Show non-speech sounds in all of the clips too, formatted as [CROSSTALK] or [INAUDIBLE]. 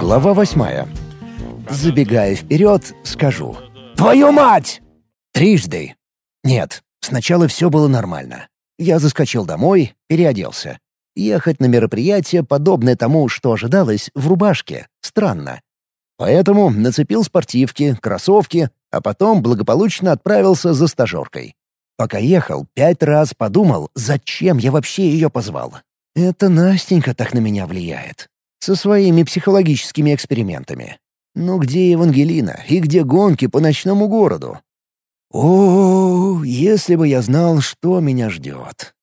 Глава восьмая. Забегая вперед, скажу. «Твою мать!» Трижды. Нет, сначала все было нормально. Я заскочил домой, переоделся. Ехать на мероприятие, подобное тому, что ожидалось, в рубашке, странно. Поэтому нацепил спортивки, кроссовки, а потом благополучно отправился за стажеркой. Пока ехал, пять раз подумал, зачем я вообще ее позвал. Это Настенька так на меня влияет. Со своими психологическими экспериментами. Ну где Евангелина и где гонки по ночному городу? О, если бы я знал, что меня ждет.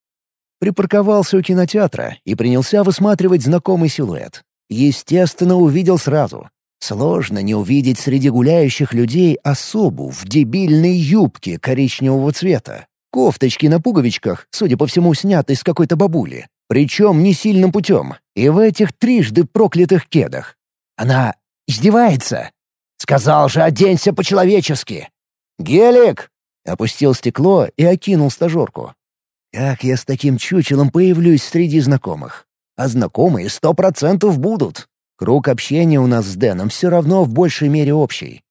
Припарковался у кинотеатра и принялся высматривать знакомый силуэт. Естественно, увидел сразу. Сложно не увидеть среди гуляющих людей особу в дебильной юбке коричневого цвета. Кофточки на пуговичках, судя по всему, сняты с какой-то бабули. Причем не сильным путем. И в этих трижды проклятых кедах. Она издевается. Сказал же, оденься по-человечески. «Гелик!» — опустил стекло и окинул стажерку. Как я с таким чучелом появлюсь среди знакомых? А знакомые сто процентов будут. Круг общения у нас с Дэном все равно в большей мере общий.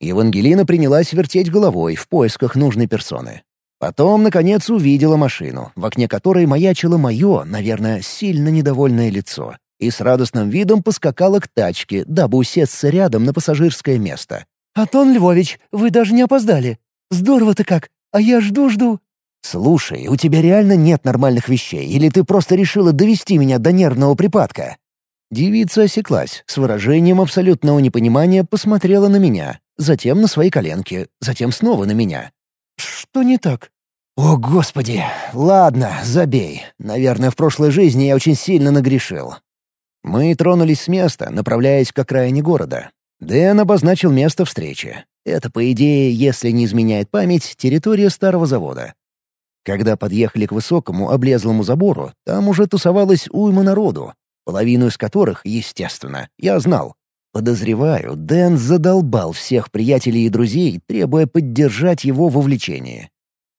Евангелина принялась вертеть головой в поисках нужной персоны. Потом, наконец, увидела машину, в окне которой маячило мое, наверное, сильно недовольное лицо, и с радостным видом поскакала к тачке, дабы усесться рядом на пассажирское место. «Антон Львович, вы даже не опоздали. Здорово-то как, а я жду-жду». «Слушай, у тебя реально нет нормальных вещей, или ты просто решила довести меня до нервного припадка?» Девица осеклась, с выражением абсолютного непонимания посмотрела на меня, затем на свои коленки, затем снова на меня. «Что не так?» «О, Господи! Ладно, забей. Наверное, в прошлой жизни я очень сильно нагрешил». Мы тронулись с места, направляясь к окраине города. Дэн обозначил место встречи. Это, по идее, если не изменяет память, территория старого завода. Когда подъехали к высокому облезлому забору, там уже тусовалась уйма народу, половину из которых, естественно, я знал. Подозреваю, Дэн задолбал всех приятелей и друзей, требуя поддержать его в увлечении.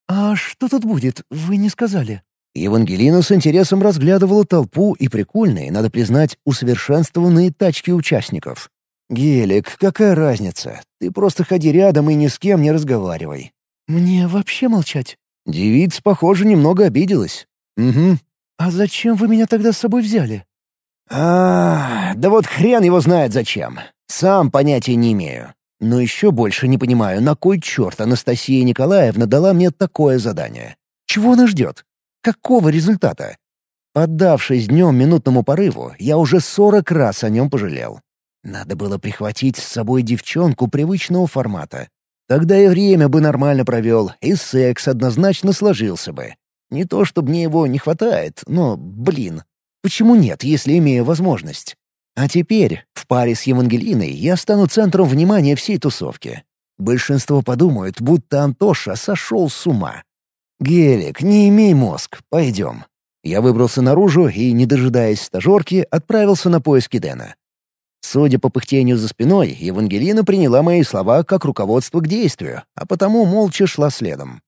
«А что тут будет, вы не сказали?» Евангелина с интересом разглядывала толпу и прикольные, надо признать, усовершенствованные тачки участников. «Гелик, какая разница? Ты просто ходи рядом и ни с кем не разговаривай». «Мне вообще молчать?» Девица, похоже, немного обиделась. «Угу». «А зачем вы меня тогда с собой взяли?» А, да вот хрен его знает зачем. Сам понятия не имею. Но еще больше не понимаю, на кой черт Анастасия Николаевна дала мне такое задание. Чего она ждет? Какого результата? Поддавшись днем минутному порыву, я уже сорок раз о нем пожалел. Надо было прихватить с собой девчонку привычного формата. Тогда и время бы нормально провел, и секс однозначно сложился бы. Не то, чтобы мне его не хватает, но, блин, почему нет, если имею возможность? А теперь, в паре с Евангелиной, я стану центром внимания всей тусовки. Большинство подумают, будто Антоша сошел с ума. «Гелик, не имей мозг, пойдем». Я выбрался наружу и, не дожидаясь стажерки, отправился на поиски Дэна. Судя по пыхтению за спиной, Евангелина приняла мои слова как руководство к действию, а потому молча шла следом.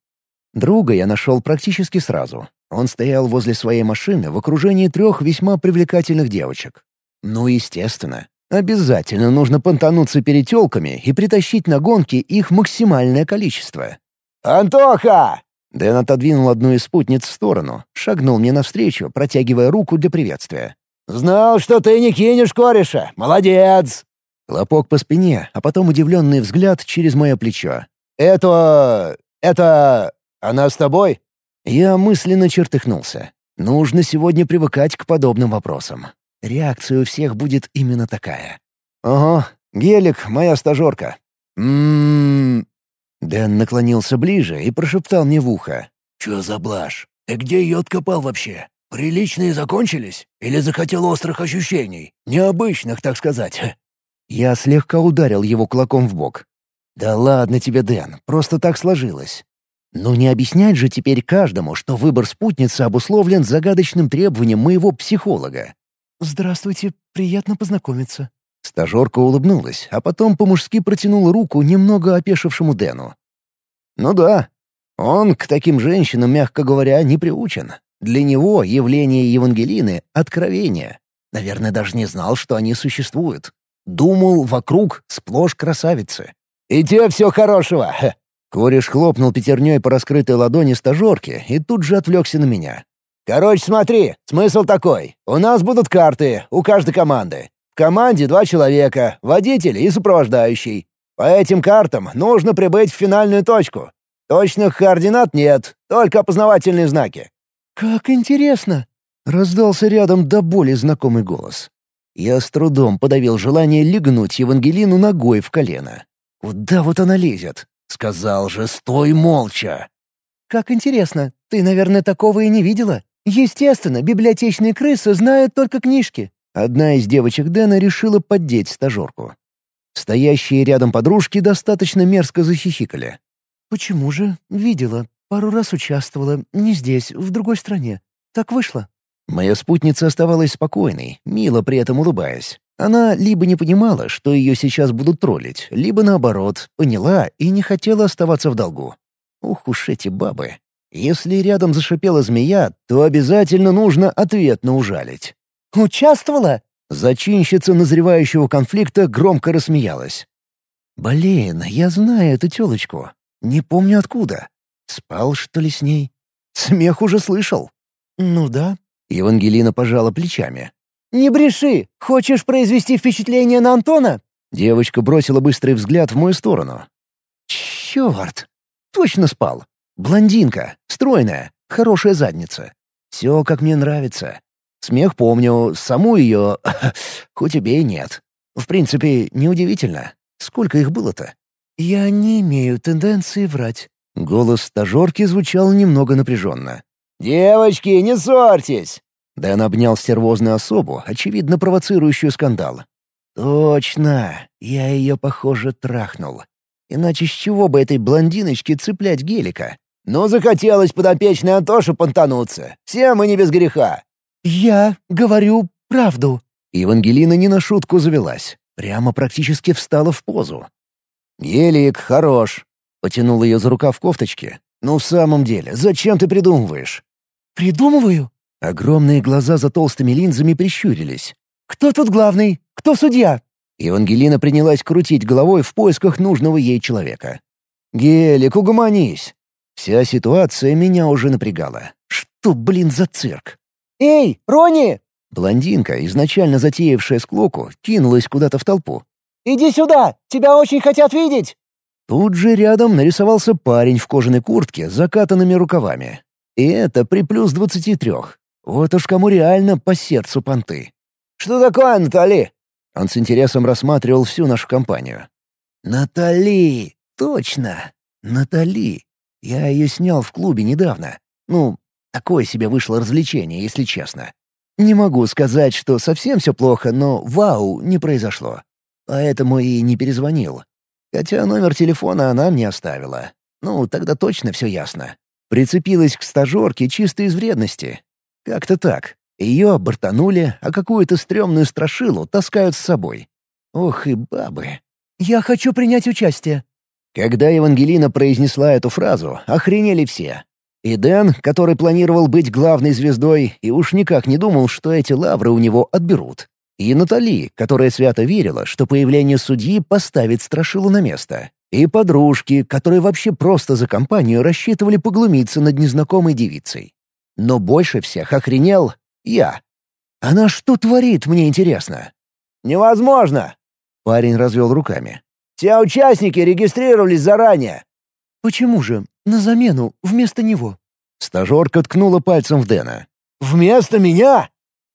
Друга я нашел практически сразу. Он стоял возле своей машины в окружении трех весьма привлекательных девочек. Ну, естественно. Обязательно нужно понтануться перед тёлками и притащить на гонки их максимальное количество. «Антоха!» Дэн отодвинул одну из спутниц в сторону, шагнул мне навстречу, протягивая руку для приветствия. «Знал, что ты не кинешь кореша! Молодец!» Хлопок по спине, а потом удивленный взгляд через мое плечо. «Это... это... она с тобой?» Я мысленно чертыхнулся. Нужно сегодня привыкать к подобным вопросам. Реакция у всех будет именно такая. «Ого, Гелик, моя стажерка». «М-м-м...» Дэн наклонился ближе и прошептал мне в ухо. «Чё за блажь? Ты где ее откопал вообще? Приличные закончились? Или захотел острых ощущений? Необычных, так сказать?» Я слегка ударил его кулаком в бок. «Да ладно тебе, Дэн, просто так сложилось. Но не объяснять же теперь каждому, что выбор спутницы обусловлен загадочным требованием моего психолога. «Здравствуйте, приятно познакомиться». Стажерка улыбнулась, а потом по-мужски протянула руку немного опешившему Дэну. «Ну да, он к таким женщинам, мягко говоря, не приучен. Для него явление Евангелины — откровение. Наверное, даже не знал, что они существуют. Думал, вокруг сплошь красавицы. «И тебе все хорошего!» Кореш хлопнул пятерней по раскрытой ладони стажерки и тут же отвлекся на меня. «Короче, смотри, смысл такой. У нас будут карты, у каждой команды. В команде два человека, водитель и сопровождающий. По этим картам нужно прибыть в финальную точку. Точных координат нет, только опознавательные знаки». «Как интересно!» — раздался рядом до боли знакомый голос. Я с трудом подавил желание легнуть Евангелину ногой в колено. «Куда вот она лезет? Сказал же, стой молча!» «Как интересно, ты, наверное, такого и не видела? Естественно, библиотечные крысы знают только книжки». Одна из девочек Дэна решила поддеть стажерку. Стоящие рядом подружки достаточно мерзко захихикали. «Почему же? Видела. Пару раз участвовала. Не здесь, в другой стране. Так вышло». Моя спутница оставалась спокойной, мило при этом улыбаясь. Она либо не понимала, что ее сейчас будут троллить, либо наоборот, поняла и не хотела оставаться в долгу. Ух уж эти бабы. Если рядом зашипела змея, то обязательно нужно ответно ужалить. «Участвовала?» Зачинщица назревающего конфликта громко рассмеялась. «Блин, я знаю эту тёлочку. Не помню откуда. Спал, что ли, с ней? Смех уже слышал». «Ну да», Евангелина пожала плечами. «Не бреши! Хочешь произвести впечатление на Антона?» Девочка бросила быстрый взгляд в мою сторону. «Черт! Точно спал! Блондинка, стройная, хорошая задница. Все, как мне нравится. Смех помню, саму ее, [LAUGHS] хоть и нет. В принципе, неудивительно. Сколько их было-то?» «Я не имею тенденции врать». Голос стажерки звучал немного напряженно. «Девочки, не ссорьтесь!» Дэн обнял стервозную особу, очевидно провоцирующую скандал. «Точно! Я ее, похоже, трахнул. Иначе с чего бы этой блондиночке цеплять гелика?» «Ну, захотелось подопечной Антоше понтануться. Все мы не без греха». «Я говорю правду». Евангелина не на шутку завелась. Прямо практически встала в позу. «Гелик, хорош!» — потянул ее за рукав кофточки. «Ну, в самом деле, зачем ты придумываешь?» «Придумываю?» Огромные глаза за толстыми линзами прищурились. «Кто тут главный? Кто судья?» Евангелина принялась крутить головой в поисках нужного ей человека. «Гелик, угомонись!» Вся ситуация меня уже напрягала. Что, блин, за цирк? «Эй, Рони!» Блондинка, изначально затеявшая склоку, кинулась куда-то в толпу. «Иди сюда! Тебя очень хотят видеть!» Тут же рядом нарисовался парень в кожаной куртке с закатанными рукавами. И это при плюс двадцати трех. Вот уж кому реально по сердцу понты. «Что такое, Натали?» Он с интересом рассматривал всю нашу компанию. «Натали! Точно! Натали! Я ее снял в клубе недавно. Ну, такое себе вышло развлечение, если честно. Не могу сказать, что совсем все плохо, но вау не произошло. Поэтому и не перезвонил. Хотя номер телефона она мне оставила. Ну, тогда точно все ясно. Прицепилась к стажерке чисто из вредности. Как-то так. Ее бортанули, а какую-то стрёмную страшилу таскают с собой. Ох и бабы. «Я хочу принять участие». Когда Евангелина произнесла эту фразу, охренели все. И Дэн, который планировал быть главной звездой, и уж никак не думал, что эти лавры у него отберут. И Натали, которая свято верила, что появление судьи поставит Страшилу на место. И подружки, которые вообще просто за компанию рассчитывали поглумиться над незнакомой девицей. Но больше всех охренел я. Она что творит, мне интересно? «Невозможно!» — парень развел руками. «Все участники регистрировались заранее». «Почему же? На замену, вместо него». Стажерка ткнула пальцем в Дэна. «Вместо меня?»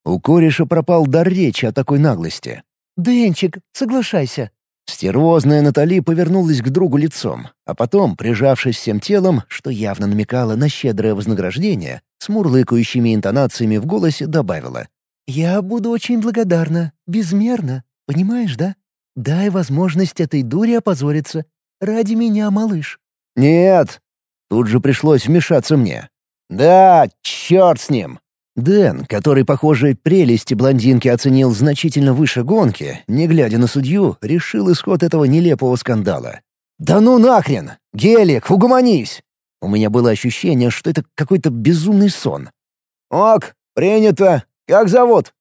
У кореша пропал дар речи о такой наглости. «Денчик, соглашайся». Стервозная Натали повернулась к другу лицом, а потом, прижавшись всем телом, что явно намекало на щедрое вознаграждение, с мурлыкающими интонациями в голосе добавила. «Я буду очень благодарна, безмерно, понимаешь, да? Дай возможность этой дуре опозориться. Ради меня, малыш». «Нет!» Тут же пришлось вмешаться мне. «Да, черт с ним! Дэн, который, похоже, прелести блондинки оценил значительно выше гонки, не глядя на судью, решил исход этого нелепого скандала. «Да ну нахрен! Гелик, угомонись!» У меня было ощущение, что это какой-то безумный сон. «Ок, принято. Как зовут?»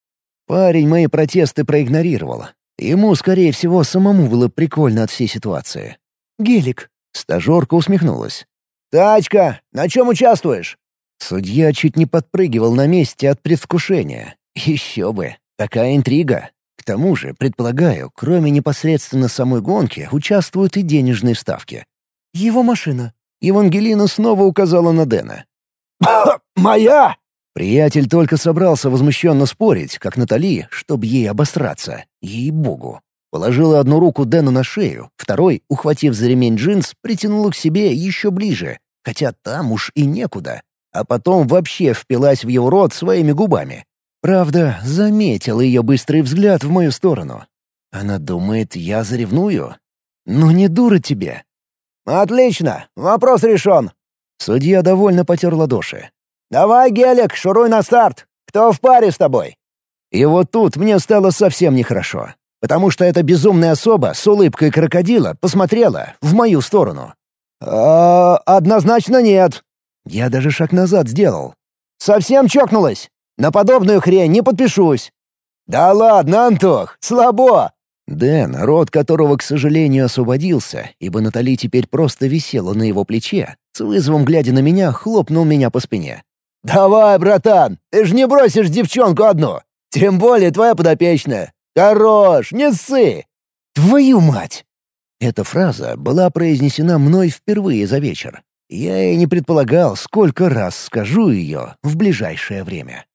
Парень мои протесты проигнорировал. Ему, скорее всего, самому было прикольно от всей ситуации. «Гелик». Стажерка усмехнулась. «Тачка, на чем участвуешь?» Судья чуть не подпрыгивал на месте от предвкушения. Еще бы, такая интрига. К тому же, предполагаю, кроме непосредственно самой гонки, участвуют и денежные ставки. «Его машина». Евангелина снова указала на Дэна. [COUGHS] «Моя!» Приятель только собрался возмущенно спорить, как Натали, чтобы ей обосраться. Ей-богу. Положила одну руку Дэну на шею, второй, ухватив за ремень джинс, притянула к себе еще ближе, хотя там уж и некуда. А потом вообще впилась в его рот своими губами. Правда, заметил ее быстрый взгляд в мою сторону. Она думает, я заревную? Ну не дура тебе. «Отлично, вопрос решен». Судья довольно потер ладоши. «Давай, Гелик, шуруй на старт. Кто в паре с тобой?» И вот тут мне стало совсем нехорошо, потому что эта безумная особа с улыбкой крокодила посмотрела в мою сторону. «А, однозначно нет». Я даже шаг назад сделал. «Совсем чокнулась? На подобную хрень не подпишусь». «Да ладно, Антох, слабо!» Дэн, рот которого, к сожалению, освободился, ибо Натали теперь просто висела на его плече, с вызовом глядя на меня, хлопнул меня по спине. «Давай, братан, ты же не бросишь девчонку одну. Тем более твоя подопечная. Хорош, не ссы!» «Твою мать!» Эта фраза была произнесена мной впервые за вечер. Я и не предполагал, сколько раз скажу ее в ближайшее время.